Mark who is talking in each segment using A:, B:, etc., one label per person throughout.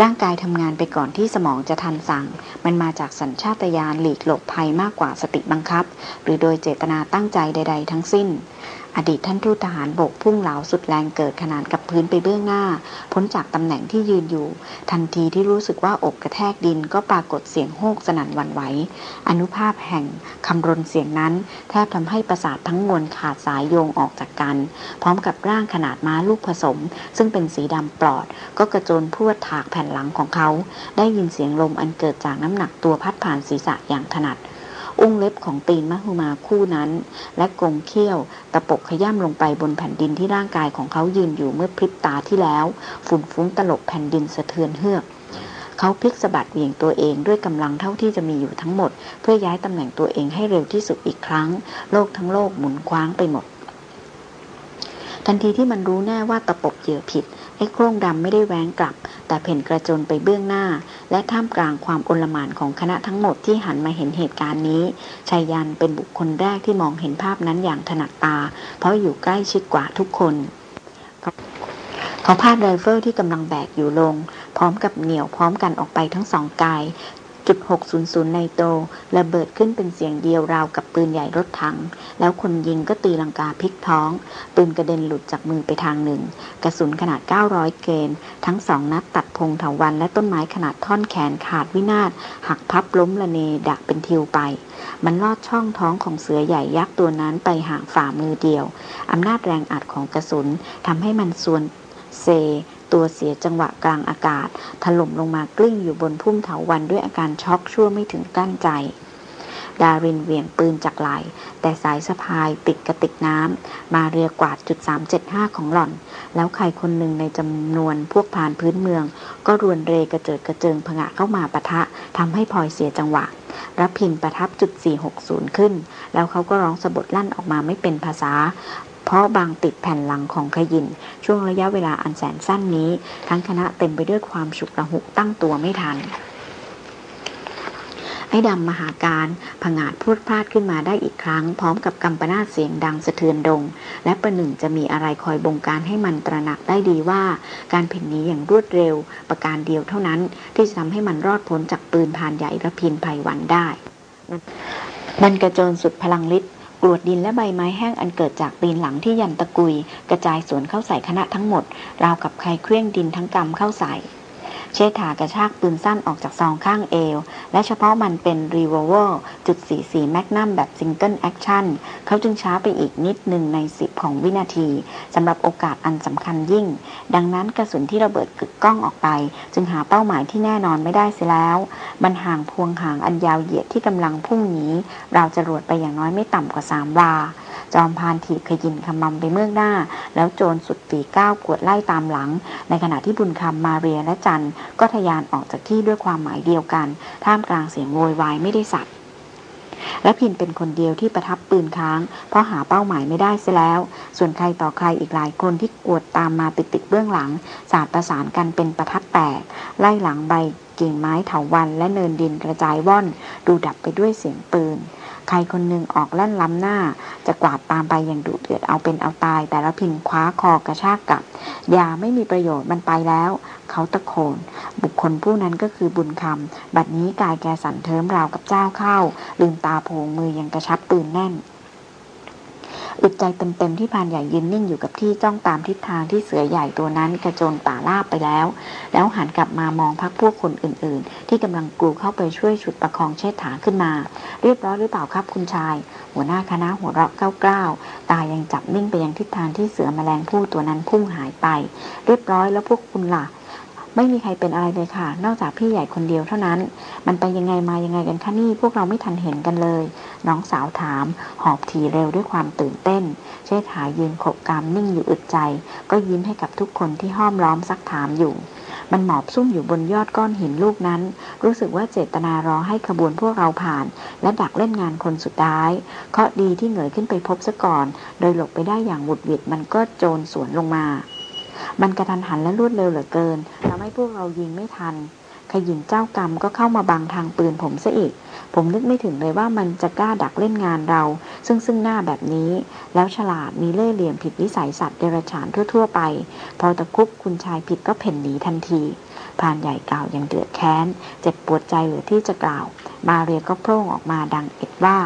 A: ร่างกายทำงานไปก่อนที่สมองจะทันสั่ง มันมาจากสัญชาตญาณหลีกหลบภัยมากกว่าสติบังคับ หรือโดยเจตนาตั้งใจใด ๆ ทั้งสิ้น อดีตท่านทูตทหารบกพุ่งเหลาสุดแรงเกิดขนานกับพื้นไปเบื้องหน้า พ้นจากตำแหน่งที่ยืนอยู่ ทันทีที่รู้สึกว่าอกกระแทกดินก็ปรากฏเสียงโฮกสนั่นวันไหว อนุภาพแห่งคำรนเสียงนั้น แทบทำให้ประสาททั้งมวลขาดสายโยงออกจากกัน พร้อมกับร่างขนาดม้าลูกผสม ซึ่งเป็นสีดำปลอด ก็กระโจนพรวดถากแผ่นหลังของเขา ได้ยินเสียงลมอันเกิดจากน้ำหนักตัวพัดผ่านศีรษะอย่างถนัด อุ้งเล็บของตีนมหุมาคู่นั้น และกงเขี้ยวตะปบขย่ำลงไปบนแผ่นดินที่ร่างกายของเขายืนอยู่เมื่อพริบตาที่แล้ว ฝุ่นฟุ้งตลบแผ่นดินสะเทือนเฮือกเขาพลิกสะบัดเหวี่ยงตัวเองด้วยกำลังเท่าที่จะมีอยู่ทั้งหมด เพื่อย้ายตำแหน่งตัวเองให้เร็วที่สุดอีกครั้ง โลกทั้งโลกหมุนคว้างไปหมด ทันทีที่มันรู้แน่ว่าตะปบเหยื่อผิดไอ้โครงดำไม่ได้แหวงกลับ แต่เพ่นกระโจนไปเบื้องหน้า และท่ามกลางความอลหม่านของคณะทั้งหมดที่หันมาเห็นเหตุการณ์นี้ชายยันเป็นบุคคลแรกที่มองเห็นภาพนั้นอย่างถนัดตา เพราะอยู่ใกล้ชิดกว่าทุกคนเขาพาดไรเฟิลที่กำลังแบกอยู่ลง พร้อมกับเหนี่ยวพร้อมกันออกไปทั้งสองกาย 600 ในโตระเบิดขึ้นเป็นเสียงเดียวราวกับปืนใหญ่รถถัง แล้วคนยิงก็ตีลังกาพลิกท้อง ปืนกระเด็นหลุดจากมือไปทางหนึ่ง กระสุนขนาด 900 เกนทั้งสองนัดตัดพงเถาวันและต้นไม้ขนาดท่อนแขนขาดวินาศหักพับล้มละเนดักเป็นทิวไป มันลอดช่องท้องของเสือใหญ่ยักษ์ตัวนั้นไปห่างฝ่ามือเดียวอำนาจแรงอัดของกระสุนทำให้มันส่วนเซ ตัวเสียจังหวะกลางอากาศ ถล่มลงมากลิ้งอยู่บนพุ่มเถาวันด้วยอาการช็อกชั่วไม่ถึงกั้นใจ ดารินเวียงปืนจากไหล แต่สายสะพายติดกระติกน้ำ มาเรียกวาดจุด375 ของหล่อน แล้วใครคนหนึ่งในจำนวนพวกพานพื้นเมือง ก็รวนเรกระเจิดกระเจิงผงะเข้ามาปะทะทำให้พลอยเสียจังหวะรับพินประทับจุด 460 ขึ้น แล้วเขาก็ร้องสะบดลั่นออกมาไม่เป็นภาษา เพราะบางติดแผ่นหลังของขยิน ช่วงระยะเวลาอันแสนสั้นนี้ ทั้งคณะเต็มไปด้วยความฉุกระหุกตั้งตัวไม่ทันไอ้ดำมหาการผงาดพูดพลาดขึ้นมาได้อีกครั้ง พร้อมกับกำปนาเสียงดังสะเทือนดง และประหนึ่งจะมีอะไรคอยบงการให้มันตระหนักได้ดีว่า การเพ่นนี้อย่างรวดเร็ว ประการเดียวเท่านั้น ที่จะทำให้มันรอดพ้นจากปืนผ่านใหญ่ระพินภัยวันได้ มันกระโจนสุดพลังฤทธิ์ กรวดดินและใบไม้แห้งอันเกิดจากตีนหลังที่ยันตะกุย กระจายสวนเข้าใส่คณะทั้งหมด ราวกับใครเครื่องดินทั้งกำเข้าใส่ เชษฐากระชากปืนสั้นออกจากซองข้างเอว และเพราะมันเป็นรีวอลเวอร์จุด44 magnum แบบ single action เขาจึงช้าไปอีกนิดหนึ่งในสิบของวินาทีสำหรับโอกาสอันสำคัญยิ่ง ดังนั้นกระสุนที่ระเบิดกึกก้องออกไป จึงหาเป้าหมายที่แน่นอนไม่ได้เสียแล้ว มันห่างพวงห่างอันยาวเหยียดที่กำลังพุ่งหนีเราจะรวดไปอย่างน้อยไม่ต่ำกว่าสามวา จอมพานถีบขยินขมำไปเมืองหน้า แล้วโจรสุดปีก้าวกวดไล่ตามหลัง ในขณะที่บุญคำมาเรียและจันก็ทยานออกจากที่ด้วยความหมายเดียวกัน ท่ามกลางเสียงโวยวายไม่ได้สัตว์และพินเป็นคนเดียวที่ประทับปืนค้าง เพราะหาเป้าหมายไม่ได้เสียแล้ว ส่วนใครต่อใครอีกหลายคนที่กวดตามมาติดติดเบื้องหลัง สาดประสานกันเป็นประทัดแตก ไล่หลังใบกิ่งไม้เถาวันและเนินดินกระจายว่อน ดูดับไปด้วยเสียงปืน ครคนหนึ่งออกแล่นล้ำหน้า จะกวาดตามไปอย่างดุเดือดเอาเป็นเอาตาย แต่ละพินคว้าคอกระชากกลับยาไม่มีประโยชน์มันไปแล้ว เขาตะโกนบุคคลผู้นั้นก็คือบุญคำบัดนี้กายแกสันเทิมราวกับเจ้าเข้า ลืมตาโพงมือยังกระชับปืนแน่น อึดใจเต็มๆที่พานใหญ่ยืนนิ่งอยู่กับที่จ้องตามทิศทางที่เสือใหญ่ตัวนั้นกระโจนป่าลาบไปแล้ว แล้วหันกลับมามองพักพวกคนอื่นๆ ที่กำลังกลูเข้าไปช่วยฉุดประคองเชิดฐาขึ้นมา เรียบร้อยหรือเปล่าครับคุณชาย หัวหน้าคณะหัวเราะเกล้าๆตายังจับนิ่งไปยังทิศทางที่เสือแมลงผู้ตัวนั้นพุ่งหายไป เรียบร้อยแล้วพวกคุณล่ะ ไม่มีใครเป็นอะไรเลยค่ะ นอกจากพี่ใหญ่คนเดียวเท่านั้น มันไปยังไงมายังไงกันคะนี่พวกเราไม่ทันเห็นกันเลย น้องสาวถาม หอบทีเร็วด้วยความตื่นเต้น เชษฐายืนขบกามนิ่งอยู่อึดใจ ก็ยิ้มให้กับทุกคนที่ห้อมล้อมซักถามอยู่ มันหมอบซุ่มอยู่บนยอดก้อนหินลูกนั้น รู้สึกว่าเจตนารอให้ขบวนพวกเราผ่าน และดักเล่นงานคนสุดท้าย เคาะดีที่เหงยขึ้นไปพบซะก่อน โดยหลบไปได้อย่างหวุดหวิดมันก็โจรสวนลงมา มันกระทันหันและรวดเร็วเหลือเกินทำให้พวกเรายิงไม่ทันขยินเจ้ากรรมก็เข้ามาบังทางปืนผมซะอีก ผมนึกไม่ถึงเลยว่ามันจะกล้าดักเล่นงานเรา ซึ่งซึ่งหน้าแบบนี้ แล้วฉลาดมีเล่ห์เหลี่ยมผิดวิสัยสัตว์เดรัจฉานทั่ว ๆ ไป พอตะคุบคุณชายผิดก็เพ่นหนีทันทีพานใหญ่กล่าวยังเดือดแค้น เจ็บปวดใจเหลือที่จะกล่าว มาเรียก็โพร่งออกมาดังเอ็ดว่า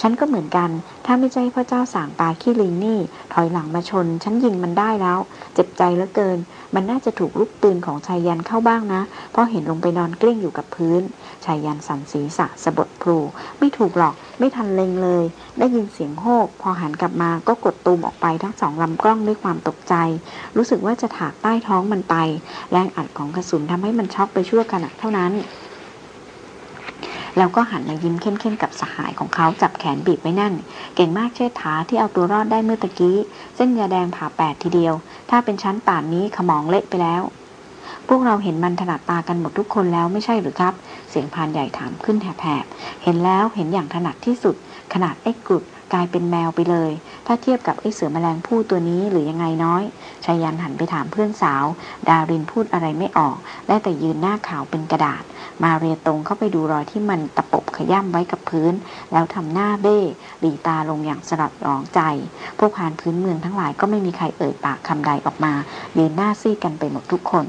A: ฉันก็เหมือนกัน ถ้าไม่ใช่พระเจ้าสางปลาขี้ลิงนี่ ถอยหลังมาชน ฉันยิงมันได้แล้ว เจ็บใจเหลือเกิน มันน่าจะถูกลูกปืนของชายยันเข้าบ้างนะ เพราะเห็นลงไปนอนกลิ้งอยู่กับพื้น ชายยันสันศีรษะสะบดพลูไม่ถูกหรอก ไม่ทันเล็งเลย ได้ยินเสียงโฮก พอหันกลับมาก็กดตูมออกไปทั้งสองลำกล้องด้วยความตกใจ รู้สึกว่าจะถากใต้ท้องมันไป แรงอัดของกระสุนทำให้มันช็อกไปชั่วขณะเท่านั้น แล้วก็หันมายิ้มเข้มๆกับสหายของเขาจับแขนบีบไว้นั่น เก่งมากเชิดถาที่เอาตัวรอดได้เมื่อตะกี้ เส้นยาแดงผ่าแปดทีเดียว ถ้าเป็นชั้นป่านนี้ขมองเละไปแล้ว พวกเราเห็นมันถนัดตากันหมดทุกคนแล้วไม่ใช่หรือครับ เสียงพานใหญ่ถามขึ้นแผบๆเห็นแล้วเห็นอย่างถนัดที่สุด ขนาดไอ้กรุดกลายเป็นแมวไปเลย ถ้าเทียบกับไอ้เสือแมลงผู้ตัวนี้หรือยังไงน้อย ชายันหันไปถามเพื่อนสาว ดารินพูดอะไรไม่ออก ได้แต่ยืนหน้าขาวเป็นกระดาษ มาเรียตรงเข้าไปดูรอยที่มันตะปบขย่ำไว้กับพื้น แล้วทำหน้าเบ้หลีตาลงอย่างสลัดร้องใจ พวกพานพื้นเมืองทั้งหลายก็ไม่มีใครเอ่ยปากคำใดออกมายืนหน้าซีกันไปหมดทุกคน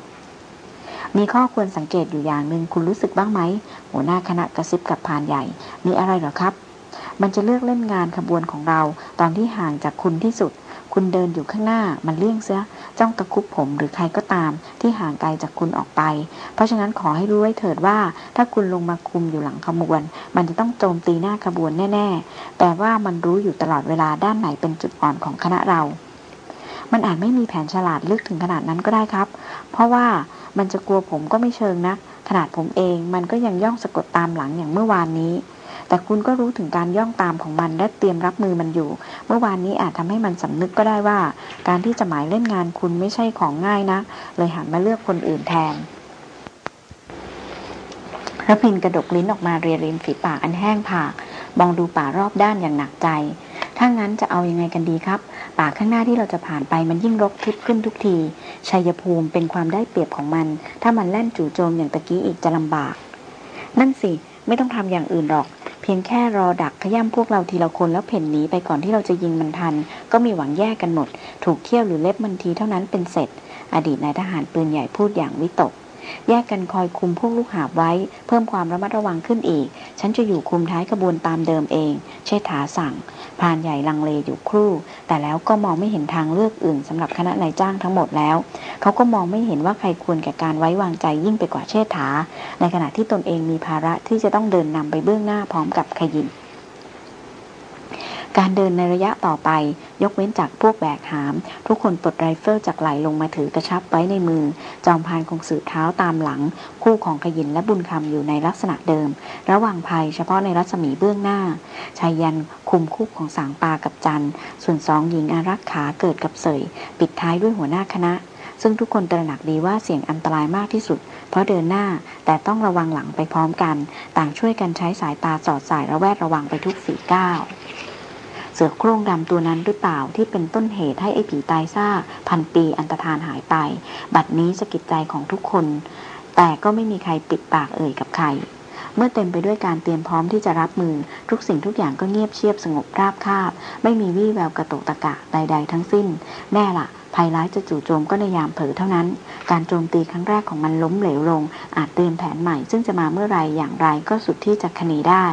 A: มีข้อควรสังเกตอยู่อย่างหนึ่งคุณรู้สึกบ้างไหมหัวหน้าคณะกระซิบกับพานใหญ่ มีอะไรหรอครับ มันจะเลือกเล่นงานขบวนของเราตอนที่ห่างจากคุณที่สุด คุณเดินอยู่ข้างหน้ามันเลี่ยงเสีย จ้องตะคุบผมหรือใครก็ตามที่ห่างไกลจากคุณออกไป เพราะฉะนั้นขอให้รู้ไว้เถิดว่า ถ้าคุณลงมาคุมอยู่หลังขบวน มันจะต้องโจมตีหน้าขบวนแน่ ๆ แต่ว่ามันรู้อยู่ตลอดเวลาด้านไหนเป็นจุดอ่อนของคณะเรา มันอาจไม่มีแผนฉลาดลึกถึงขนาดนั้นก็ได้ครับ เพราะว่ามันจะกลัวผมก็ไม่เชิงนะขนาดผมเองมันก็ยังย่องสะกดตามหลังอย่างเมื่อวานนี้ แต่คุณก็รู้ถึงการย่องตามของมันและเตรียมรับมือมันอยู่ เมื่อวานนี้อาจทำให้มันสำนึกก็ได้ว่า การที่จะหมายเล่นงานคุณไม่ใช่ของง่ายนะ เลยหันมาเลือกคนอื่นแทนระพินกระดกลิ้นออกมาเรียริมฝีปากอันแห้งผาก มองดูป่ารอบด้านอย่างหนักใจถ้างั้นจะเอาอยัางไงกันดีครับ ป่าข้างหน้าที่เราจะผ่านไปมันยิ่งรกทึบขึ้นทุกที ชัยภูมิเป็นความได้เปรียบของมัน ถ้ามันแล่นจู่โจมอย่างตะกี้อีกจะลำบาก นั่นสิ ไม่ต้องทำอย่างอื่นหรอก พียงแค่รอดักขย้ำพวกเราทีละคนแล้วเพ่นหนีไปก่อนที่เราจะยิงมันทัน ก็มีหวังแยกกันหมด ถูกเที่ยวหรือเล็บมันทีเท่านั้นเป็นเสร็จ อดีตนายทหารปืนใหญ่พูดอย่างวิตก แยกกันคอยคุมพวกลูกหาบไว้ เพิ่มความระมัดระวังขึ้นอีก ฉันจะอยู่คุมท้ายขบวนตามเดิมเอง เชษฐาสั่งพานใหญ่ลังเลอยู่ครู่ แต่แล้วก็มองไม่เห็นทางเลือกอื่นสำหรับคณะนายจ้างทั้งหมดแล้ว เขาก็มองไม่เห็นว่าใครควรแก่การไว้วางใจยิ่งไปกว่าเชษฐา ในขณะที่ตนเองมีภาระที่จะต้องเดินนำไปเบื้องหน้าพร้อมกับขยิน การเดินในระยะต่อไป ยกเว้นจากพวกแบกหาม ทุกคนปลดไรเฟิลจากไหลลงมาถือกระชับไว้ในมือ จอมพานคงสืบเท้าตามหลัง คู่ของขยินและบุญคำอยู่ในลักษณะเดิม ระหว่างภัยเฉพาะในรัศมีเบื้องหน้าชายยันคุมคู่ของสางปากับจันส่วนสองหญิงอารักขาเกิดกับเสย ปิดท้ายด้วยหัวหน้าคณะซึ่งทุกคนตระหนักดีว่าเสี่ยงอันตรายมากที่สุด เพราะเดินหน้าแต่ต้องระวังหลังไปพร้อมกัน ต่างช่วยกันใช้สายตาสอดสายระแวดระวังไปทุกสี่ก้าว เสือโคร่งดำตัวนั้นหรือเปล่าที่เป็นต้นเหตุให้ไอ้ผีตายซ่าพันปีอันตรธานหายไป บัดนี้สกิดใจของทุกคน แต่ก็ไม่มีใครปิดปากเอ่ยกับใคร เมื่อเต็มไปด้วยการเตรียมพร้อมที่จะรับมือ ทุกสิ่งทุกอย่างก็เงียบเชียบสงบราบคาบ ไม่มีวี่แววกระตุกตะกะใด ๆ ทั้งสิ้น แน่ล่ะภัยร้ายจะจู่โจมก็ในยามเผลอเท่านั้น การโจมตีครั้งแรกของมันล้มเหลวลง อาจเตรียมแผนใหม่ ซึ่งจะมาเมื่อไรอย่างไรก็สุดที่จะคณีได้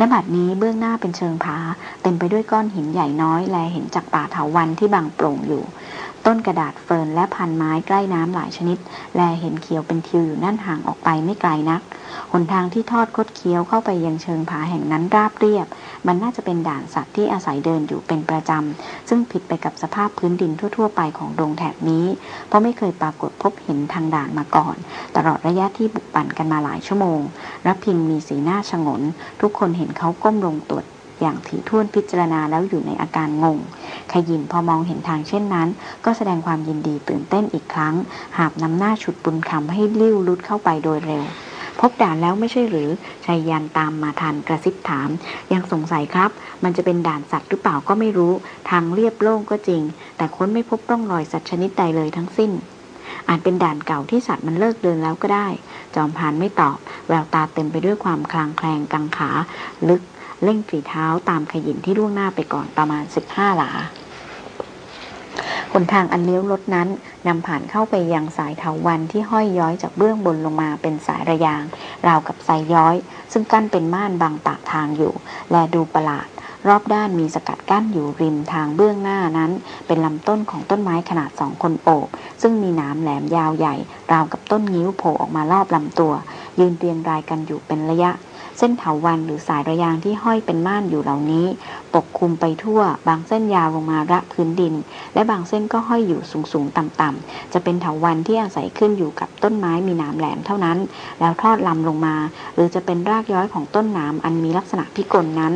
A: ณบัดนี้เบื้องหน้าเป็นเชิงผา เต็มไปด้วยก้อนหินใหญ่น้อยแลเห็นจากป่าเถาวันที่บางโปร่งอยู่ ต้นกระดาษเฟิร์นและพันไม้ใกล้น้ำหลายชนิด แลเห็นเขียวเป็นทิวอยู่นั่นห่างออกไปไม่ไกลนัก หนทางที่ทอดคดเคี้ยวเข้าไปยังเชิงผาแห่งนั้นราบเรียบ มันน่าจะเป็นด่านสัตว์ที่อาศัยเดินอยู่เป็นประจำ ซึ่งผิดไปกับสภาพพื้นดินทั่ว ๆ ไปของดงแถบนี้ เพราะไม่เคยปรากฏพบเห็นทางด่านมาก่อน ตลอดระยะที่บุกปั่นกันมาหลายชั่วโมงรับพินมีสีหน้าชงน ทุกคนเห็นเขาก้มลงตรวจ อย่างถี่ถ้วนพิจารณาแล้วอยู่ในอาการงง ขยินพอมองเห็นทางเช่นนั้น ก็แสดงความยินดีตื่นเต้นอีกครั้ง หาบนำหน้าฉุดบุญคำให้ลิ้วลุดเข้าไปโดยเร็ว พบด่านแล้วไม่ใช่หรือชายยันตามมาทันกระซิบถาม ยังสงสัยครับ มันจะเป็นด่านสัตว์หรือเปล่าก็ไม่รู้ ทางเรียบโล่งก็จริง แต่ค้นไม่พบร่องรอยสัตว์ชนิดใดเลยทั้งสิ้นอาจเป็นด่านเก่าที่สัตว์มันเลิกเดินแล้วก็ได้ จอมพานไม่ตอบ แววตาเต็มไปด้วยความคลางแคลงกังขา ลึก เร่งฝีเท้าตามขยินที่ล่วงหน้าไปก่อนประมาณสิบห้าหลาหนทางอันเลี้ยวรถนั้นนำผ่านเข้าไปยังสายเถาวันที่ห้อยย้อยจากเบื้องบนลงมาเป็นสายระยาง ราวกับสายย้อย ซึ่งกั้นเป็นม่านบังปากทางอยู่ และดูประหลาด รอบด้านมีสกัดกั้นอยู่ริมทางเบื้องหน้านั้น เป็นลำต้นของต้นไม้ขนาดสองคนโอบ ซึ่งมีหนามแหลมยาวใหญ่ ราวกับต้นงิ้วโผล่ออกมารอบลำตัว ยืนเรียงรายกันอยู่เป็นระยะ เส้นเถาวันหรือสายระยางที่ห้อยเป็นม่านอยู่เหล่านี้ ปกคลุมไปทั่ว บางเส้นยาวลงมาระพื้นดิน และบางเส้นก็ห้อยอยู่สูงสูงต่ำๆจะเป็นเถาวันที่อาศัยขึ้นอยู่กับต้นไม้มีหนามแหลมเท่านั้น แล้วทอดลำลงมา หรือจะเป็นรากย้อยของต้นหนามอันมีลักษณะพิกลนั้น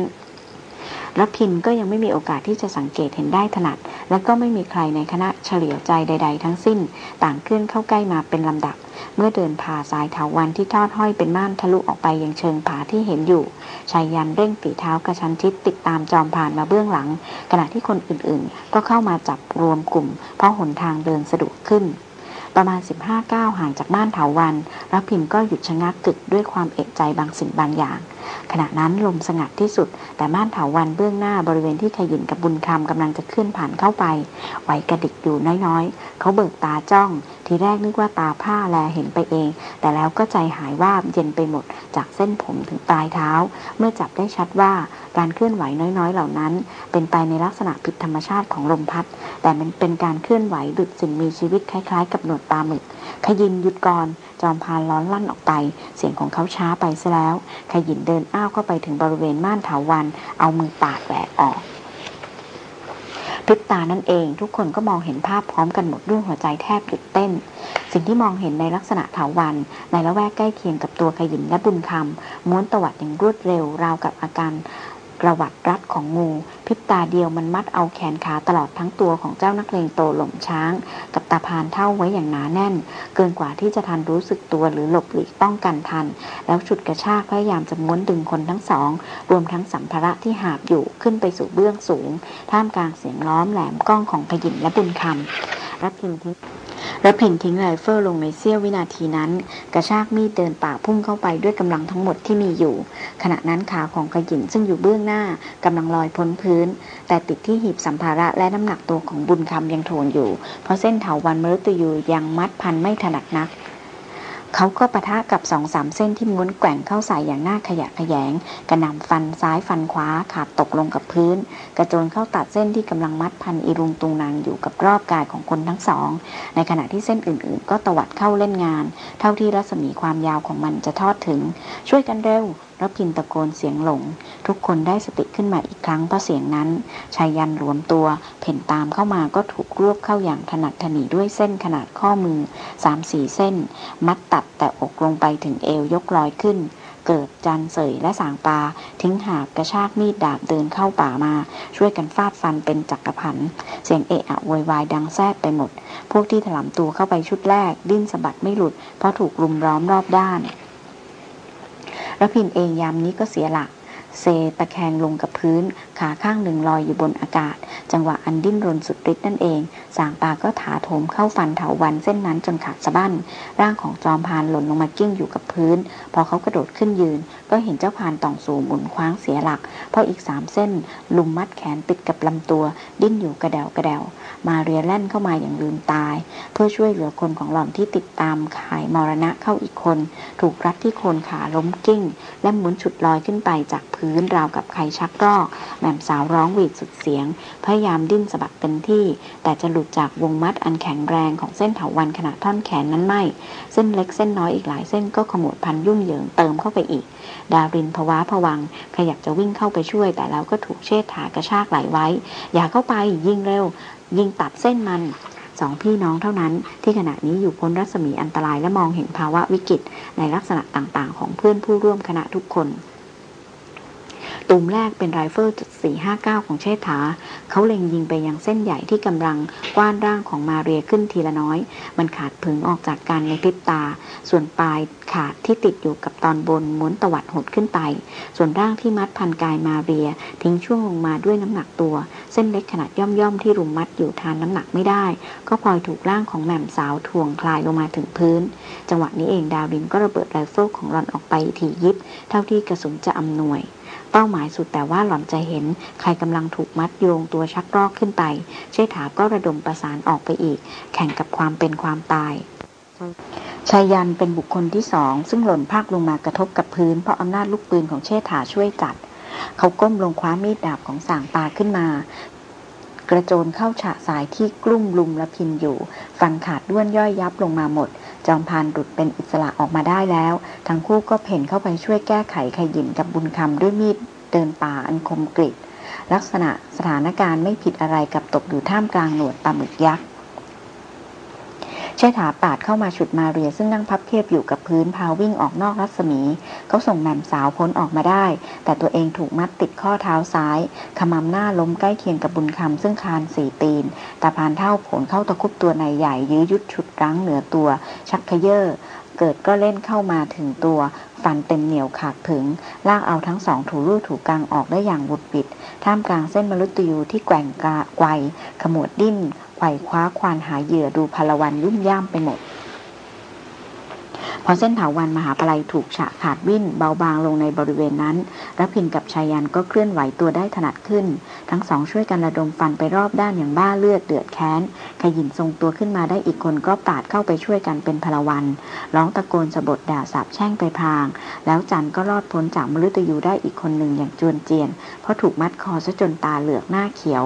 A: รพินก็ยังไม่มีโอกาสที่จะสังเกตเห็นได้ถนัด และก็ไม่มีใครในคณะเฉลียวใจใด ๆ ทั้งสิ้น ต่างเคลื่อนเข้าใกล้มาเป็นลำดับ เมื่อเดินผ่าสายเถาวันที่ทอดห้อยเป็นม่านทะลุออกไปยังเชิงผาที่เห็นอยู่ชายยันเร่งฝีเท้ากระชันชิดติดตามจอมผ่านมาเบื้องหลัง ขณะที่คนอื่นๆ ก็เข้ามาจับรวมกลุ่ม เพราะหนทางเดินสะดวกขึ้นประมาณ 15ก้าวห่างจากบ้านเถาวัน รับพิมก็หยุดชะงักกึกด้วยความเอกใจบางสิ่งบางอย่าง ขณะนั้นลมสงัดที่สุด แต่บ้านเถาวันเบื้องหน้าบริเวณที่ขยินกับบุญคำกำลังจะขึ้นผ่านเข้าไปไหวกระดิกอยู่น้อยๆ เขาเบิกตาจ้อง ทีแรกนึกว่าตาผ้าแลเห็นไปเอง แต่แล้วก็ใจหายว่าเย็นไปหมดจากเส้นผมถึงปลายเท้า เมื่อจับได้ชัดว่าการเคลื่อนไหวน้อยๆ เหล่านั้น เป็นไปในลักษณะผิดธรรมชาติของลมพัด แต่มันเป็นการเคลื่อนไหวดุดสิ่งมีชีวิตคล้ายๆ กับหนวดปลาหมึก ขยินหยุดก่อน จอมพานร้อนลั่นออกไป เสียงของเขาช้าไปซะแล้วขยินเดินอ้าวเข้าไปถึงบริเวณม่านถาวันเอามือปาดแหวกออกพริบตานั่นเอง ทุกคนก็มองเห็นภาพพร้อมกันหมดด้วยหัวใจแทบหยุดเต้น สิ่งที่มองเห็นในลักษณะถาวัน ในละแวกใกล้เคียงกับตัวขยินและบุญคำม้วนตวัดอย่างรวดเร็วราวกับอาการ กระวัดรัดของงูพิบตาเดียวมันมัดเอาแขนขาตลอดทั้งตัวของเจ้านักเลงโตหล่มช้าง กับตาพรานเฒ่าไว้อย่างหนาแน่น เกินกว่าที่จะทันรู้สึกตัวหรือหลบหลีกป้องกันทัน แล้วฉุดกระชากพยายามจะม้วนดึงคนทั้งสอง รวมทั้งสัมภาระที่หาบอยู่ขึ้นไปสู่เบื้องสูง ท่ามกลางเสียงร้องแหลมก้องของดารินและบุญคำรับพิมพ์ทิ้งรพินทร์ทิ้งไรเฟิลลงในเสี้ยววินาทีนั้น กระชากมีดเดินป่าพุ่งเข้าไปด้วยกำลังทั้งหมดที่มีอยู่ ขณะนั้นขาของกระยินซึ่งอยู่เบื้องหน้ากำลังลอยพ้นพื้น แต่ติดที่หีบสัมภาระและน้ำหนักตัวของบุญคำยังโถนอยู่ เพราะเส้นเถาวันมฤตยูยังมัดพันไม่ถนัดนักเขาก็ปะทะกับสองสามเส้นที่ม้วนแกว่งเข้าใส่อย่างหน่าขยะขยง กระนำฟันซ้ายฟันขวาขาดตกลงกับพื้น กระโจนเข้าตัดเส้นที่กำลังมัดพันอีรุงตุงนางอยู่กับรอบกายของคนทั้งสอง ในขณะที่เส้นอื่นๆ ก็ตวัดเข้าเล่นงาน เท่าที่รัศมีความยาวของมันจะทอดถึง ช่วยกันเร็ว แล้วพินตะโกนเสียงหลง ทุกคนได้สติขึ้นมาอีกครั้งเพราะเสียงนั้นชายยันรวมตัวเพ่นตามเข้ามาก็ถูกรวบเข้าอย่างถนัดถนีด้วยเส้นขนาดข้อมือสามสี่เส้น มัดตัดแต่อกลงไปถึงเอวยกลอยขึ้นเกิดจันเสยและสางปา ทิ้งหาบกระชากมีดดาบเดินเข้าป่ามา ช่วยกันฟาดฟันเป็นจักรพันเสียงเอะอะโวยวายดังแซดไปหมด พวกที่ถลำตัวเข้าไปชุดแรก ดิ้นสะบัดไม่หลุด เพราะถูกรุมร้อมรอบด้าน ระพินเองยามนี้ก็เสียหลักเซตะแคงลงกับพื้น ขาข้างหนึ่งลอยอยู่บนอากาศ จังหวะอันดิ้นรนสุดฤทธิ์นั่นเอง สางปาก็ถาโถมเข้าฟันเถาวันเส้นนั้นจนขาดสะบั้น ร่างของจอมพานหล่นลงมากิ้งอยู่กับพื้น พอเขากระโดดขึ้นยืน ก็เห็นเจ้าพานต่องสูหมุนคว้างเสียหลัก เพราะอีกสามเส้น ลุมมัดแขนติดกับลำตัว ดิ้นอยู่กระเดวกระเดวมาเรียแล่นเข้ามาอย่างลืมตาย เพื่อช่วยเหลือคนของหล่อนที่ติดตามขายมรณะเข้าอีกคน ถูกรัดที่โคนขาล้มกิ้ง และหมุนฉุดลอยขึ้นไปจากพื้นราวกับใครชักรอกแม่มสาวร้องหวีดสุดเสียง พยายามดิ้นสะบัดเต็มที่ แต่จะหลุดจากวงมัดอันแข็งแรงของเส้นเถาวันขนาดท่อนแขนนั้นไม่ เส้นเล็กเส้นน้อยอีกหลายเส้นก็ขมวดพันยุ่งเหยิงเติมเข้าไปอีก ดารินภวาผวัง ขยับจะวิ่งเข้าไปช่วย แต่แล้วก็ถูกเชิดถากระชากไหลไว้ อย่าเข้าไปยิงเร็ว ยิงตัดเส้นมันสองพี่น้องเท่านั้นที่ขณะนี้อยู่พ้นรัศมีอันตรายและมองเห็นภาวะวิกฤตในลักษณะต่างๆ ของเพื่อนผู้ร่วมคณะทุกคน ตุ่มแรกเป็นไรเฟิลจุด459 ของเชษฐา เขาเล็งยิงไปยังเส้นใหญ่ที่กำลังกว้านร่างของมาเรียขึ้นทีละน้อย มันขาดผึงออกจากกันในพริบตา ส่วนปลายขาดที่ติดอยู่กับตอนบนม้วนตวัดหดขึ้นไป ส่วนร่างที่มัดพันกายมาเรีย ทิ้งช่วงลงมาด้วยน้ำหนักตัว เส้นเล็กขนาดย่อมๆที่รุมมัดอยู่ทานน้ำหนักไม่ได้ ก็พลอยถูกร่างของแหม่มสาวถ่วงคลายลงมาถึงพื้น จังหวะนี้เองดารินก็ระเบิดไรเฟิลของหล่อนออกไปถี่ยิบ เท่าที่กระสุนจะอำนวย เป้าหมายสุดแต่ว่าหล่อนจะเห็น ใครกำลังถูกมัดโยงตัวชักรอกขึ้นไป เชษฐาก็ระดมประสานออกไปอีก แข่งกับความเป็นความตายชายันเป็นบุคคลที่สอง ซึ่งหล่นภาคลงมากระทบกับพื้น เพราะอำนาจลูกปืนของเชษฐาช่วยจัด เขาก้มลงคว้ามีดดาบของสางปาขึ้นมา กระโจนเข้าฉะสายที่กลุ่มลุมละพินอยู่ ฟันขาดด้วนย่อยยับลงมาหมด จอมพานหลุดเป็นอิสระออกมาได้แล้ว ทั้งคู่ก็เพ่นเข้าไปช่วยแก้ไขขยินกับบุญคำด้วยมีดเดินป่าอันคมกริบลักษณะสถานการณ์ไม่ผิดอะไรกับตกอยู่ท่ามกลางหนวดปลาหมึกยักษ์ ชษฐาปาดเข้ามาฉุดมาเรียซึ่งนั่งพับเพียบอยู่กับพื้นพาวิ่งออกนอกรัศมี เขาส่งแหม่มสาวพ้นออกมาได้ แต่ตัวเองถูกมัดติดข้อเท้าซ้ายขมำหน้าล้มใกล้เคียงกับบุญคำซึ่งคานสี่ตีนตาพานเท่าผลเข้าตะคุบตัวนายใหญ่ยื้อยุดฉุดรั้งเหนือตัว ชักเขยอเกิดก็เล่นเข้ามาถึงตัวฟันเต็มเหนียวขาดผึง ลากเอาทั้งสองถูรูถูกกลางออกได้อย่างบุดบิด ท่ามกลางเส้นมรุตยูที่แกว่งกะไกวขมวดดิ้น ไขว่คว้าควานหาเหยื่อดูพลวันยุ่มย่ามไปหมด พอเส้นถาวันมหาปลัยถูกฉะขาดวิ่นเบาบางลงในบริเวณนั้นรพินกับชายันก็เคลื่อนไหวตัวได้ถนัดขึ้น ทั้งสองช่วยกันระดมฟันไปรอบด้านอย่างบ้าเลือดเดือดแค้นขยินทรงตัวขึ้นมาได้อีกคนก็ปาดเข้าไปช่วยกันเป็นพลวัน ร้องตะโกนสะบดด่าสาบแช่งไปพาง แล้วจันก็รอดพ้นจากมฤตยูได้อีกคนหนึ่งอย่างจวนเจียน เพราะถูกมัดคอซะจนตาเหลือกหน้าเขียว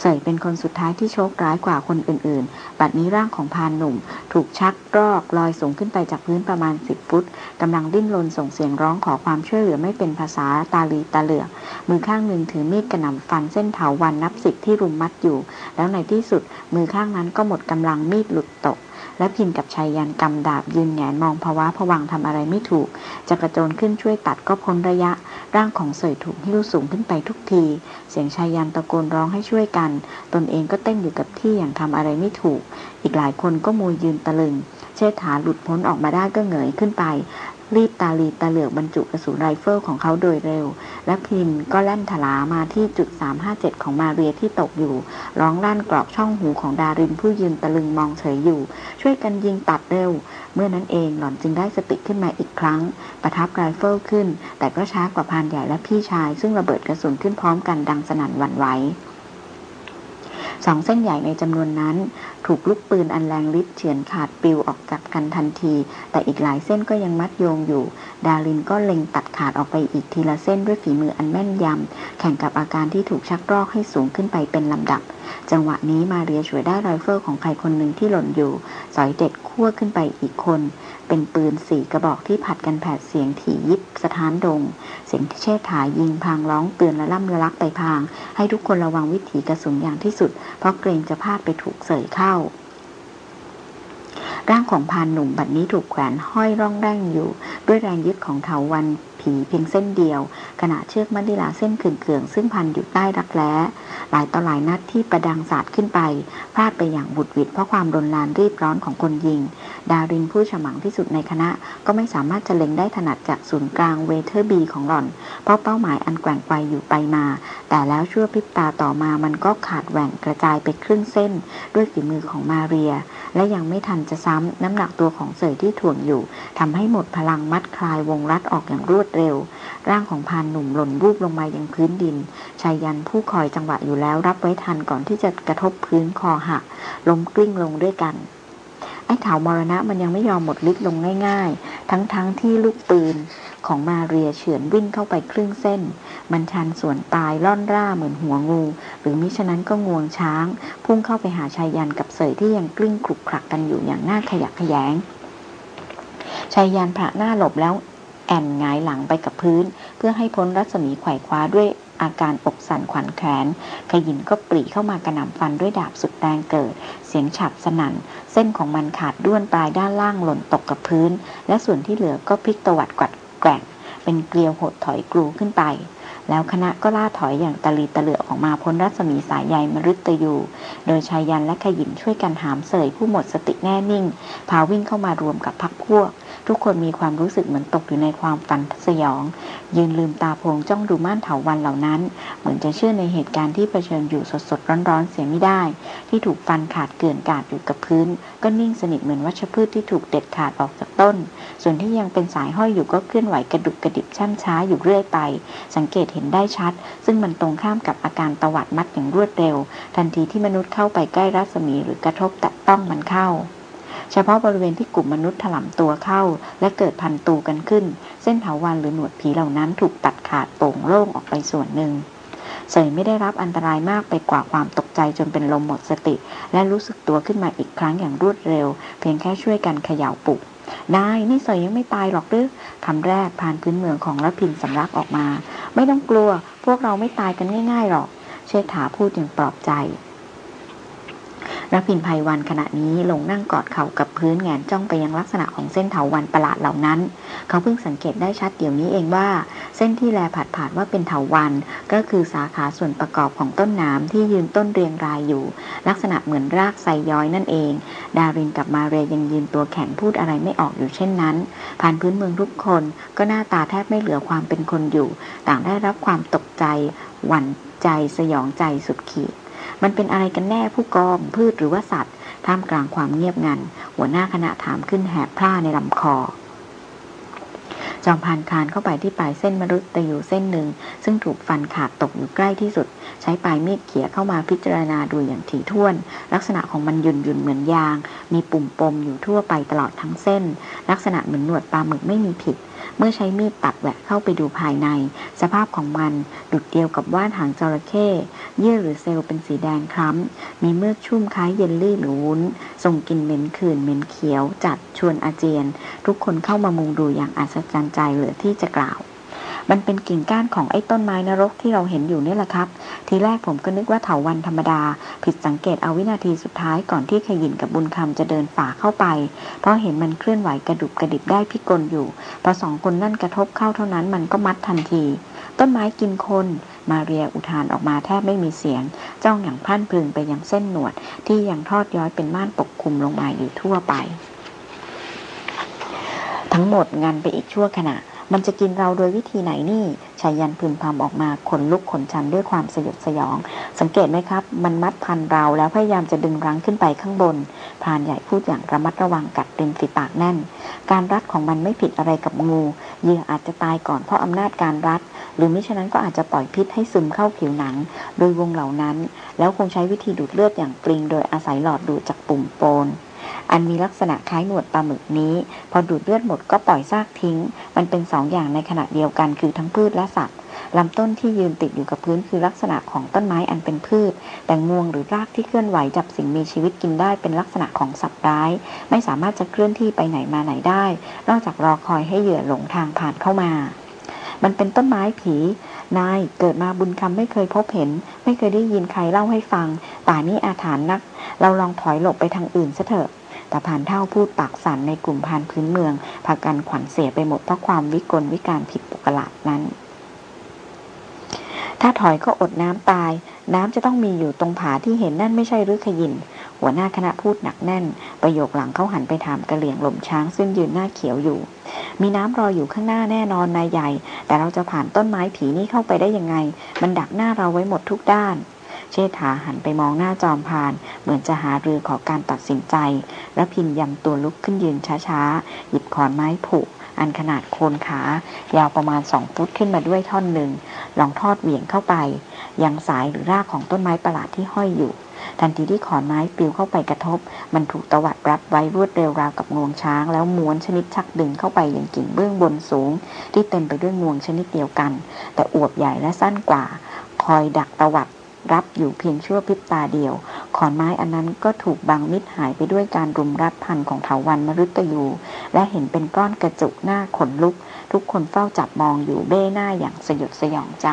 A: เสยเป็นคนสุดท้ายที่โชคร้ายกว่าคนอื่นๆ บัดนี้ร่างของพานหนุ่ม ถูกชักรอกลอยสูงขึ้นไปจากพื้นประมาณสิบฟุตกำลังดิ้นรนส่งเสียงร้องขอความช่วยเหลือไม่เป็นภาษาตาลีตาเหลือกมือข้างหนึ่งถือมีดกระหน่ำฟันเส้นเถาวันนับสิบที่รุมมัดอยู่ แล้วในที่สุดมือข้างนั้นก็หมดกำลังมีดหลุดตก และพินกับชายยันกำดาบยืนแงนมองภาวะผวังทำอะไรไม่ถูก จะกระโจนขึ้นช่วยตัดก็พ้นระยะ ร่างของเสยถูกหิ้วสูงขึ้นไปทุกที เสียงชายยันตะโกนร้องให้ช่วยกัน ตนเองก็เต้นอยู่กับที่อย่างทำอะไรไม่ถูก อีกหลายคนก็มูยืนตะลึง เชษฐาหลุดพ้นออกมาได้ก็เหงยขึ้นไป รีบตาลีตาเหลือกบรรจุกระสุนไรเฟิลของเขาโดยเร็ว และพินก็แล่นถลามาที่จุด 357 ของมาเรียที่ตกอยู่ ร้องลั่นกรอกช่องหูของดารินผู้ยืนตะลึงมองเฉยอยู่ ช่วยกันยิงตัดเร็ว เมื่อนั้นเองหล่อนจึงได้สติขึ้นมาอีกครั้ง ประทับไรเฟิลขึ้น แต่ก็ช้ากว่าพานใหญ่และพี่ชาย ซึ่งระเบิดกระสุนขึ้นพร้อมกันดังสนั่นหวั่นไหว สองเส้นใหญ่ในจำนวนนั้น ถูกลูกปืนอันแรงฤทธิ์เฉือนขาดปิวออกจากกันทันที แต่อีกหลายเส้นก็ยังมัดโยงอยู่ ดารินก็เล็งตัดขาดออกไปอีกทีละเส้นด้วยฝีมืออันแม่นยำ แข่งกับอาการที่ถูกชักรอกให้สูงขึ้นไปเป็นลำดับ จังหวะนี้มาเรียช่วยได้ไรเฟิลของใครคนหนึ่งที่หล่นอยู่ สอยเด็ดคั่วขึ้นไปอีกคน เป็นปืนสี่กระบอกที่ผัดกันแผดเสียงถี่ยิบสถานดง เสียงที่เชษฐายิงพางร้องเตือนและล่ำละลักไปพาง ให้ทุกคนระวังวิถีกระสุนอย่างที่สุด เพราะเกรงจะพลาดไปถูกเสยเข้า ร่างของพานหนุ่มบัดนี้ถูกแขวนห้อยร่องแร่งอยู่ ด้วยแรงยึดของเถาวัน ผีเพียงเส้นเดียว ขณะเชือกมัดดิลาเส้นเขื่องๆซึ่งพันอยู่ใต้รักแร้หลายต่อหลายนัดที่ประดังสาดขึ้นไป พลาดไปอย่างบุดวิดเพราะความรนลานรีบร้อนของคนยิง ดารินผู้ฉมังที่สุดในคณะ ก็ไม่สามารถจะเล็งได้ถนัดจากศูนย์กลางเวเทอร์บีของหล่อน เพราะเป้าหมายอันแกว่งไปอยู่ไปมา แต่แล้วชั่วพริบตาต่อมามันก็ขาดแหว่งกระจายไปครึ่งเส้น ด้วยฝีมือของมาเรีย และยังไม่ทันจะซ้ำน้ำหนักตัวของเสยที่ถ่วงอยู่ทำให้หมดพลังมัดคลายวงรัดออกอย่างรวดเร็ว ร่างของพานหนุ่มหล่นวูบลงมายังพื้นดินชายยันผู้คอยจังหวะอยู่แล้วรับไว้ทันก่อนที่จะกระทบพื้นคอหักล้มกลิ้งลงด้วยกัน ไอ้เถามรณะมันยังไม่ยอมหมดฤทธิ์ลงง่าย ๆ ทั้งๆทที่ลูกปืนของมาเรียเฉือนวิ่งเข้าไปครึ่งเส้น มันชันส่วนตายล่อนร่าเหมือนหัวงู หรือมิฉะนั้นก็งวงช้าง พุ่งเข้าไปหาชายยันกับเสยที่ยังกลิ้งคลุกคลักกันอยู่อย่างน่าขยักขยงชายยันพระหน้าหลบแล้ว แอนงายหลังไปกับพื้น เพื่อให้พ้นรัศมีไขว่คว้าด้วยอาการอกสั่นขวัญแขนขยินก็ปรีเข้ามากระหน่ำฟันด้วยดาบสุดแรงเกิด เสียงฉับสนั่น เส้นของมันขาดด้วนปลายด้านล่างหล่นตกกับพื้น และส่วนที่เหลือก็พลิกตวัดกัดแกว่งเป็นเกลียวหดถอยกลูขึ้นไป แล้วคณะก็ล่าถอยอย่างตะลีตะเหลือออกมาพ้นรัศมีสายใยมฤตยู โดยชายยันและขยินช่วยกันหามเสยผู้หมดสติแน่นิ่ง พาวิ่งเข้ามารวมกับพักพวก ทุกคนมีความรู้สึกเหมือนตกอยู่ในความฝันสยอง ยืนลืมตาโพงจ้องดูม่านเถาวันเหล่านั้น เหมือนจะเชื่อในเหตุการณ์ที่เผชิญอยู่สดๆร้อนๆเสียไม่ได้ ที่ถูกฟันขาดเกลื่อนกาดอยู่กับพื้น ก็นิ่งสนิทเหมือนวัชพืชที่ถูกเด็ดขาดออกจากต้น ส่วนที่ยังเป็นสายห้อยอยู่ก็เคลื่อนไหวกระดุกกระดิบช่ำช้าอยู่เรื่อยไป สังเกตเห็นได้ชัด ซึ่งมันตรงข้ามกับอาการตวัดมัดอย่างรวดเร็ว ทันทีที่มนุษย์เข้าไปใกล้รัศมีหรือกระทบแตะต้องมันเข้า เฉพาะบริเวณที่กลุ่มมนุษย์ถลำตัวเข้า และเกิดพันตูกันขึ้น เส้นเถาวันหรือหนวดผีเหล่านั้นถูกตัดขาดโป่งโล่งออกไปส่วนหนึ่งเสยไม่ได้รับอันตรายมากไปกว่าความตกใจจนเป็นลมหมดสติ และรู้สึกตัวขึ้นมาอีกครั้งอย่างรวดเร็ว เพียงแค่ช่วยกันเขย่าปลุกนายนี่เสยยังไม่ตายหรอกหรือคำแรกผ่านพื้นเมืองของรพินสำลักออกมา ไม่ต้องกลัว พวกเราไม่ตายกันง่ายๆหรอก เชษฐาพูดอย่างปลอบใจ รพินภัยวันขณะนี้ลงนั่งกอดเข่ากับพื้นแงนจ้องไปยังลักษณะของเส้นเถาวันประหลาดเหล่านั้น เขาเพิ่งสังเกตได้ชัดเดี๋ยวนี้เองว่า เส้นที่แลผัดผาดว่าเป็นเถาวัน ก็คือสาขาส่วนประกอบของต้นน้ำที่ยืนต้นเรียงรายอยู่ ลักษณะเหมือนรากไซย้อยนั่นเอง ดารินกับมาเรยยังยืนตัวแข็งพูดอะไรไม่ออกอยู่เช่นนั้นผ่านพื้นเมืองทุกคนก็หน้าตาแทบไม่เหลือความเป็นคนอยู่ ต่างได้รับความตกใจหวั่นใจสยองใจสุดขีด มันเป็นอะไรกันแน่ผู้กองพืชหรือว่าสัตว์ ท่ามกลางความเงียบงัน หัวหน้าคณะถามขึ้นแหบพร่าในลำคอจอมพันคานเข้าไปที่ปลายเส้นมรุตยูเส้นหนึ่ง ซึ่งถูกฟันขาดตกอยู่ใกล้ที่สุด ใช้ปลายมีดเขี่ยเข้ามาพิจารณาดูอย่างถี่ถ้วน ลักษณะของมันยุนยุนเหมือนยาง มีปุ่มปมอยู่ทั่วไปตลอดทั้งเส้น ลักษณะเหมือนหนวดปลาหมึกไม่มีผิด เมื่อใช้มีดตัดแหวะเข้าไปดูภายใน สภาพของมันดุดเดียวกับว่านหางจระเข้เยื่อหรือเซลล์เป็นสีแดงคล้ำ มีเมือกชุ่มคล้ายเยลลี่หรือวุ้น ส่งกลิ่นเหม็นขื่นเหม็นเขียว จัดชวนอาเจียน ทุกคนเข้ามามุงดูอย่างอัศจรรย์ใจเหลือที่จะกล่าว มันเป็นกิ่งก้านของไอ้ต้นไม้นรกที่เราเห็นอยู่นี่แหละครับ ทีแรกผมก็นึกว่าเถาวันธรรมดา ผิดสังเกตเอาวินาทีสุดท้ายก่อนที่ขยินกับบุญคำจะเดินฝ่าเข้าไป เพราะเห็นมันเคลื่อนไหวกระดุบกระดิบได้พิกลอยู่ พอสองคนนั่นกระทบเข้าเท่านั้นมันก็มัดทันที ต้นไม้กินคนมาเรียอุทานออกมาแทบไม่มีเสียง จ้องอย่างพันพึงไปยังเส้นหนวด ที่ยังทอดย้อยเป็นม่านปกคลุมลงมาอยู่ทั่วไป ทั้งหมดงานไปอีกชั่วขณะ มันจะกินเราโดยวิธีไหนนี่ชายันพึมพำออกมาขนลุกขนชันด้วยความสยดสยอง สังเกตไหมครับ มันมัดพันเราแล้วพยายามจะดึงรั้งขึ้นไปข้างบนพรานใหญ่พูดอย่างระมัดระวังกัดริมฝีปากแน่น การรัดของมันไม่ผิดอะไรกับงูเหยื่ออาจจะตายก่อนเพราะอำนาจการรัด หรือมิฉะนั้นก็อาจจะปล่อยพิษให้ซึมเข้าผิวหนัง โดยวงเหล่านั้น แล้วคงใช้วิธีดูดเลือดอย่างปริง โดยอาศัยหลอดดูดจากปุ่มโปน อันมีลักษณะคล้ายหนวดปลาหมึกนี้ พอดูดเลือดหมดก็ปล่อยซากทิ้ง มันเป็นสองอย่างในขณะเดียวกันคือทั้งพืชและสัตว์ลำต้นที่ยืนติดอยู่กับพื้นคือลักษณะของต้นไม้อันเป็นพืช แต่งวงหรือรากที่เคลื่อนไหวจับสิ่งมีชีวิตกินได้เป็นลักษณะของสัตว์ร้าย ไม่สามารถจะเคลื่อนที่ไปไหนมาไหนได้ นอกจากรอคอยให้เหยื่อหลงทางผ่านเข้ามา มันเป็นต้นไม้ผีนายเกิดมาบุญคำไม่เคยพบเห็น ไม่เคยได้ยินใครเล่าให้ฟัง ป่านี้อาถรรพ์นัก เราลองถอยหลบไปทางอื่นซะเถอะ แต่ผ่านเท่าพูดปากสั่นในกลุ่มพานพื้นเมืองพากันขวัญเสียไปหมดเพราะความวิกลวิการผิดปกตินั้น ถ้าถอยก็อดน้ำตาย น้ำจะต้องมีอยู่ตรงผาที่เห็นนั่นไม่ใช่หรือขยินหัวหน้าคณะพูดหนักแน่น ประโยคหลังเขาหันไปถามกระเหลี่ยงหล่มช้างซึ่งยืนหน้าเขียวอยู่ มีน้ำรออยู่ข้างหน้าแน่นอนนายใหญ่ แต่เราจะผ่านต้นไม้ผีนี้เข้าไปได้ยังไง มันดักหน้าเราไว้หมดทุกด้าน เชษฐาหันไปมองหน้าจอมพาน เหมือนจะหาเรือขอการตัดสินใจ และพินยำตัวลุกขึ้นยืนช้าๆ หยิบขอนไม้ผุอันขนาดโคนขายาวประมาณสองฟุตขึ้นมาด้วยท่อนหนึ่ง ลองทอดเหวี่ยงเข้าไป ยังสายหรือรากของต้นไม้ประหลาดที่ห้อยอยู่ ทันทีที่ขอนไม้ปลิวเข้าไปกระทบ มันถูกตวัดรับไว้รวดเร็วราวกับงวงช้าง แล้วม้วนชนิดชักดึงเข้าไปอย่างกิ่งเบื้องบนสูง ที่เต็มไปด้วยงวงชนิดเดียวกัน แต่อวบใหญ่และสั้นกว่า คอยดักตวัด รับอยู่เพียงชั่วพริบตาเดียว ขอนไม้อันนั้นก็ถูกบังมิดหายไปด้วยการรุมรัดพันของเถาวันมฤตยู และเห็นเป็นก้อนกระจุกหน้าขนลุก ทุกคนเฝ้าจับมองอยู่เบ้หน้าอย่างสยดสยองใจ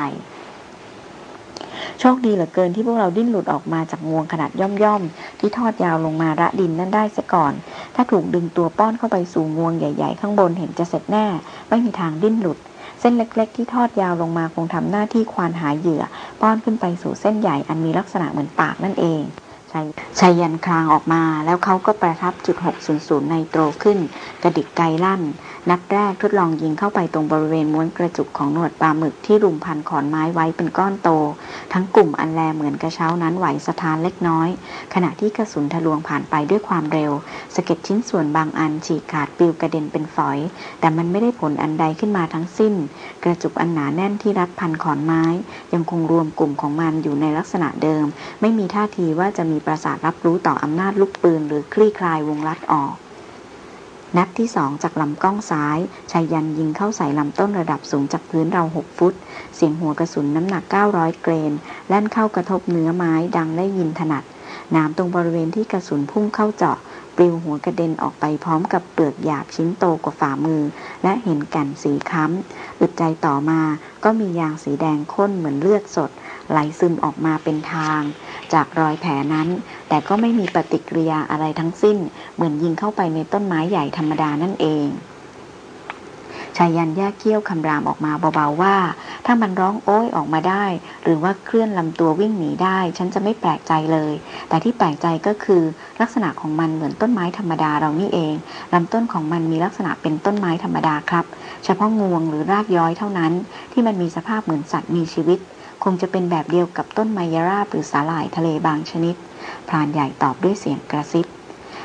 A: โชคดีเหลือเกินที่พวกเราดิ้นหลุดออกมาจากงวงขนาดย่อมๆ ที่ทอดยาวลงมาระดินนั่นได้ซะก่อน ถ้าถูกดึงตัวป้อนเข้าไปสู่งวงใหญ่ ๆ ข้างบนเห็นจะเสร็จแน่ ไม่มีทางดิ้นหลุด เส้นเล็กๆ ที่ทอดยาวลงมาคงทำหน้าที่ควานหาเหยื่อ ป้อนขึ้นไปสู่เส้นใหญ่อันมีลักษณะเหมือนปากนั่นเองชชัยยันคลางออกมา แล้วเขาก็ประทับจุด 600ในโตรขึ้น กระดิกไกลั่น นัดแรกทดลองยิงเข้าไปตรงบริเวณม้วนกระจุกของหนวดปลาหมึกที่รุมพันขอนไม้ไว้เป็นก้อนโต ทั้งกลุ่มอันแลเหมือนกระเช้านั้นไหวสถานเล็กน้อย ขณะที่กระสุนทะลวงผ่านไปด้วยความเร็วสะเก็ดชิ้นส่วนบางอันฉีกขาดปลิวกระเด็นเป็นฝอย แต่มันไม่ได้ผลอันใดขึ้นมาทั้งสิ้น กระจุกอันหนาแน่นที่รัดพันขอนไม้ ยังคงรวมกลุ่มของมันอยู่ในลักษณะเดิม ไม่มีท่าทีว่าจะมีประสาทรับรู้ต่ออำนาจลูกปืนหรือคลี่คลายวงลัดออก นัดที่สองจากลำกล้องซ้ายชายยันยิงเข้าใส่ลำต้นระดับสูงจากพื้นเราหกฟุต เสียงหัวกระสุนน้ำหนัก 900 เกรนแล่นเข้ากระทบเนื้อไม้ดังได้ยินถนัด น้ำตรงบริเวณที่กระสุนพุ่งเข้าเจาะ ปลิวหัวกระเด็นออกไปพร้อมกับเปลือกหยาบชิ้นโตกว่าฝ่ามือ และเห็นแก่นสีค้ำอึดใจต่อมาก็มียางสีแดงข้นเหมือนเลือดสด ไหลซึมออกมาเป็นทาง จากรอยแผลนั้น แต่ก็ไม่มีปฏิกิริยาอะไรทั้งสิ้น เหมือนยิงเข้าไปในต้นไม้ใหญ่ธรรมดานั่นเองชายันแยกเกี้ยวคำรามออกมาเบาๆว่า ถ้ามันร้องโอ้ยออกมาได้ หรือว่าเคลื่อนลำตัววิ่งหนีได้ ฉันจะไม่แปลกใจเลย แต่ที่แปลกใจก็คือ ลักษณะของมันเหมือนต้นไม้ธรรมดาเรานี่เองลำต้นของมันมีลักษณะเป็นต้นไม้ธรรมดาครับ เฉพาะงวงหรือรากย้อยเท่านั้น ที่มันมีสภาพเหมือนสัตว์มีชีวิต คงจะเป็นแบบเดียวกับต้นไมยราบหรือสาหร่ายทะเลบางชนิด พรานใหญ่ตอบด้วยเสียงกระซิบ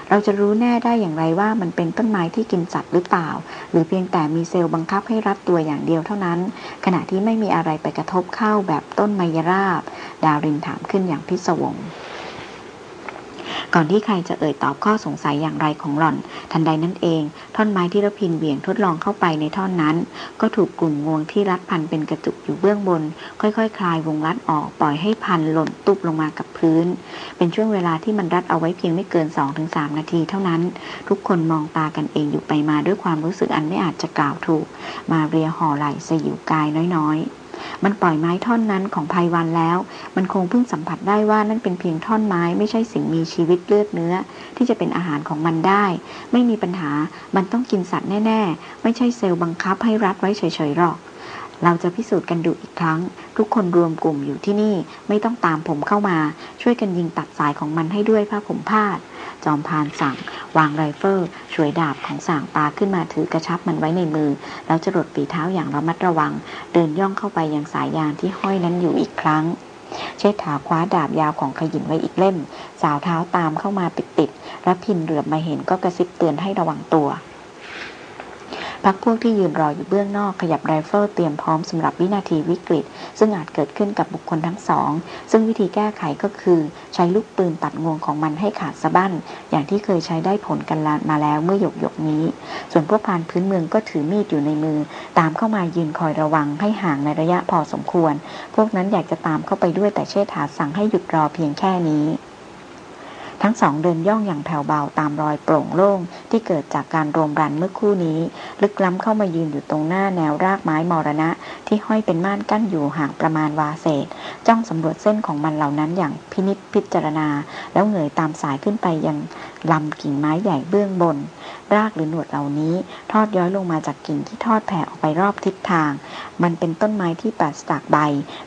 A: เราจะรู้แน่ได้อย่างไรว่ามันเป็นต้นไม้ที่กินสัตว์หรือเปล่า หรือเพียงแต่มีเซลล์บังคับให้รัดตัวอย่างเดียวเท่านั้น ขณะที่ไม่มีอะไรไปกระทบเข้าแบบต้นไมยราบ ดาวรินถามขึ้นอย่างพิศวง ก่อนที่ใครจะเอ่ยตอบข้อสงสัยอย่างไรของหล่อน ทันใดนั้นเอง ท่อนไม้ที่ระพินเบี่ยงทดลองเข้าไปในท่อนนั้น ก็ถูกกลุ่มงวงที่รัดพันเป็นกระจุกอยู่เบื้องบน ค่อยๆคคลายวงรัดออกปล่อยให้พันหล่นตุบลงมากับพื้น เป็นช่วงเวลาที่มันรัดเอาไว้เพียงไม่เกิน 2-3 นาทีเท่านั้น ทุกคนมองตากันเองอยู่ไปมาด้วยความรู้สึกอันไม่อาจจะกล่าวถูก มาเรียห่อไหลสยิวกายน้อยๆ มันปล่อยไม้ท่อนนั้นของภัยวันแล้ว มันคงเพิ่งสัมผัสได้ว่านั่นเป็นเพียงท่อนไม้ไม่ใช่สิ่งมีชีวิตเลือดเนื้อ ที่จะเป็นอาหารของมันได้ ไม่มีปัญหามันต้องกินสัตว์แน่ ๆ ไม่ใช่เซลล์บังคับให้รัดไว้เฉยๆหรอก เราจะพิสูจน์กันดูอีกครั้ง ทุกคนรวมกลุ่มอยู่ที่นี่ไม่ต้องตามผมเข้ามา ช่วยกันยิงตัดสายของมันให้ด้วยผ้าผมพาด จอมพานสั่ง วางไรเฟิลช่วยดาบของสั่งปาขึ้นมาถือกระชับมันไว้ในมือ แล้วจะรดฝีเท้าอย่างระมัดระวัง เดินย่องเข้าไปยังสายยางที่ห้อยนั้นอยู่อีกครั้ง เชษฐาคว้าดาบยาวของขยินไว้อีกเล่ม สาวเท้าตามเข้ามาปิดติดรับพินเหลือบมาเห็นก็กระซิบเตือนให้ระวังตัว พรรคพวกที่ยืนรออยู่เบื้องนอกขยับไรเฟิลเตรียมพร้อมสำหรับวินาทีวิกฤต ซึ่งอาจเกิดขึ้นกับบุคคลทั้งสอง ซึ่งวิธีแก้ไขก็คือ ใช้ลูกปืนตัดงวงของมันให้ขาดสะบั้น อย่างที่เคยใช้ได้ผลกันมาแล้วเมื่อหยกหยกนี้ ส่วนพวกพรานพื้นเมืองก็ถือมีดอยู่ในมือ ตามเข้ามายืนคอยระวังให้ห่างในระยะพอสมควร พวกนั้นอยากจะตามเข้าไปด้วยแต่เชษฐาสั่งให้หยุดรอเพียงแค่นี้ ทั้งสองเดินย่องอย่างแผ่วเบาตามรอยโปร่งโล่งที่เกิดจากการรวมรันเมื่อคู่นี้ ลึกล้ำเข้ามายืนอยู่ตรงหน้าแนวรากไม้มรณะ ที่ห้อยเป็นม่านกั้นอยู่ห่างประมาณวาเศษ จ้องสำรวจเส้นของมันเหล่านั้นอย่างพินิษพิจารณา แล้วเหงยตามสายขึ้นไปยัง ลำกิ่งไม้ใหญ่เบื้องบน รากหรือหนวดเหล่านี้ ทอดย้อยลงมาจากกิ่งที่ทอดแผ่ออกไปรอบทิศทาง มันเป็นต้นไม้ที่ปราศจากใบ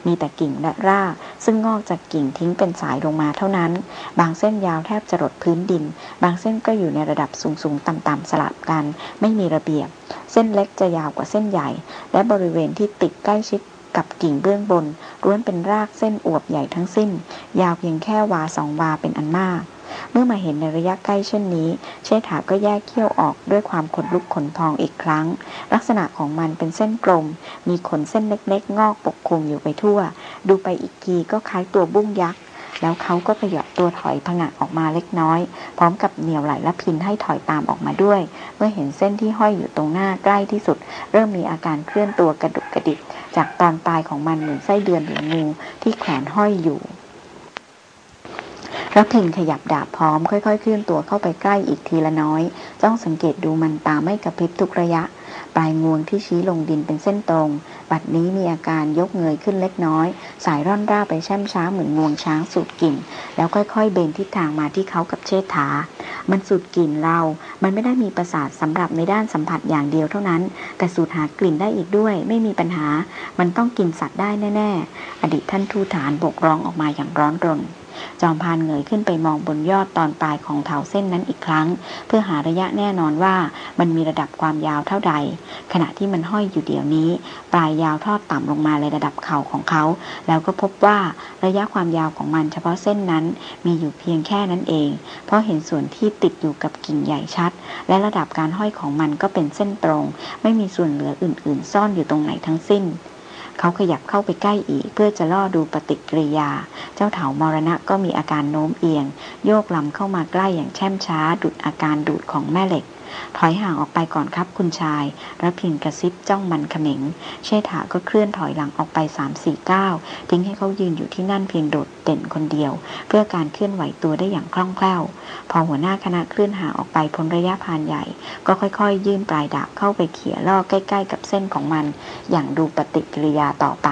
A: มีแต่กิ่งและราก ซึ่งงอกจากกิ่งทิ้งเป็นสายลงมาเท่านั้น บางเส้นยาวแทบจะรดพื้นดิน บางเส้นก็อยู่ในระดับสูงๆต่ำๆสลับกัน ไม่มีระเบียบ เส้นเล็กจะยาวกว่าเส้นใหญ่ และบริเวณที่ติดใกล้ชิดกับกิ่งเบื้องบนล้วนเป็นรากเส้นอวบใหญ่ทั้งสิ้น ยาวเพียงแค่วาสองวาเป็นอันมาก เมื่อมาเห็นในระยะใกล้เช่นนี้ เชษฐาก็แยกเขี้ยวออกด้วยความขนลุกขนพองอีกครั้ง ลักษณะของมันเป็นเส้นกลม มีขนเส้นเล็กๆ งอกปกคลุมอยู่ไปทั่ว ดูไปอีกทีก็คล้ายตัวบุ้งยักษ์แล้วเขาก็ขยับตัวถอยผงะออกมาเล็กน้อย พร้อมกับเหนียวไหลและพินให้ถอยตามออกมาด้วย เมื่อเห็นเส้นที่ห้อยอยู่ตรงหน้าใกล้ที่สุด เริ่มมีอาการเคลื่อนตัวกระดุกกระดิก จากตอนปลายของมันเหมือนไส้เดือนหรืองูที่แขวนห้อยอยู่ รพินขยับดาบพร้อมค่อยๆ เคลื่อนตัวเข้าไปใกล้อีกทีละน้อย จ้องสังเกตดูมันตาไม่กระพริบทุกระยะ ปลายงวงที่ชี้ลงดินเป็นเส้นตรง บัดนี้มีอาการยกเงยขึ้นเล็กน้อย สายร่อนร่าไปแช่มช้าเหมือนงวงช้างสูดกลิ่น แล้วค่อยๆ เบนทิศทางมาที่เขากับเชษฐา มันสูดกลิ่นเรา มันไม่ได้มีประสาทสำหรับในด้านสัมผัสอย่างเดียวเท่านั้น แต่สูดหากลิ่นได้อีกด้วย ไม่มีปัญหา มันต้องกินสัตว์ได้แน่ ๆ อดีตท่านทูฐานบกร้องออกมาอย่างร้อนรน จอมพานเงยขึ้นไปมองบนยอดตอนปลายของเถาเส้นนั้นอีกครั้ง เพื่อหาระยะแน่นอนว่ามันมีระดับความยาวเท่าใด ขณะที่มันห้อยอยู่เดี๋ยวนี้ ปลายยาวทอดต่ำลงมาในระดับเข่าของเขา แล้วก็พบว่าระยะความยาวของมันเฉพาะเส้นนั้นมีอยู่เพียงแค่นั้นเอง เพราะเห็นส่วนที่ติดอยู่กับกิ่งใหญ่ชัด และระดับการห้อยของมันก็เป็นเส้นตรง ไม่มีส่วนเหลืออื่น ๆ ซ่อนอยู่ตรงไหนทั้งสิ้น เขาขยับเข้าไปใกล้อีก เพื่อจะล่อดูปฏิกิริยา เจ้าเถามรณะก็มีอาการโน้มเอียง โยกลำเข้ามาใกล้อย่างแช่มช้า ดุดอาการดูดของแม่เหล็ก ถอยห่างออกไปก่อนครับคุณชายระพินกระซิบจ้องมันเขม็ง เชษฐาก็เคลื่อนถอยหลังออกไปสามสี่ก้าทิ้งให้เขายืนอยู่ที่นั่นเพียงโดดเด่นคนเดียว เพื่อการเคลื่อนไหวตัวได้อย่างคล่องแคล่ว พอหัวหน้าคณะเคลื่อนห่างออกไปพ้นระยะพานใหญ่ ก็ค่อยๆ ยื่นปลายดาบเข้าไปเขี่ยล่อใกล้ ๆ กับเส้นของมัน อย่างดูปฏิกิริยาต่อไป